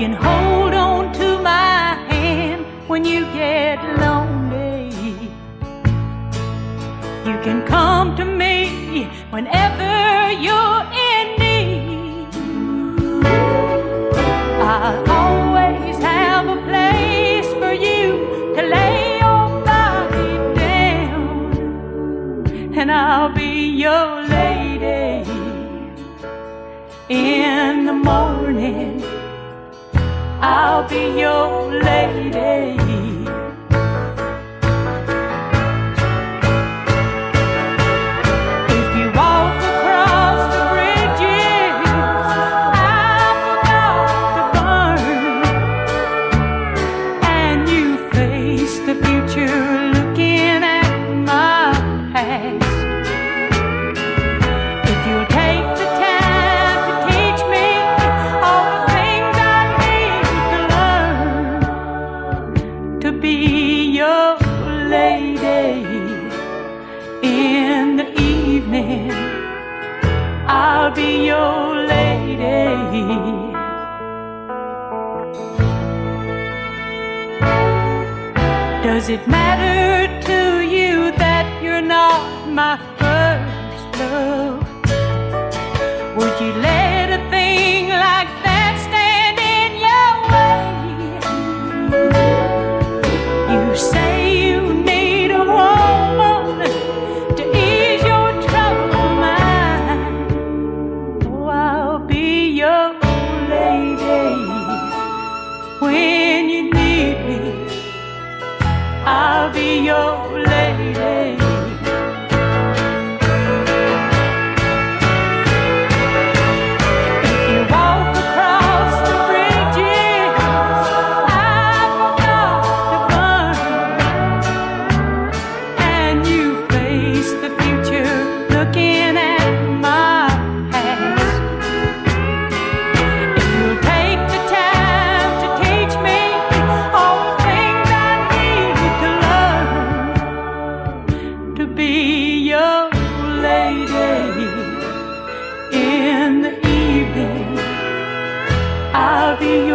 can hold on to my hand when you get lonely. You can come to me whenever you're in need. I'll always have a place for you to lay your body down, and I'll be your lady in the morning. I'll be your lady. I'll be your lady. Does it matter to you that you're not my first love? Would you let your The.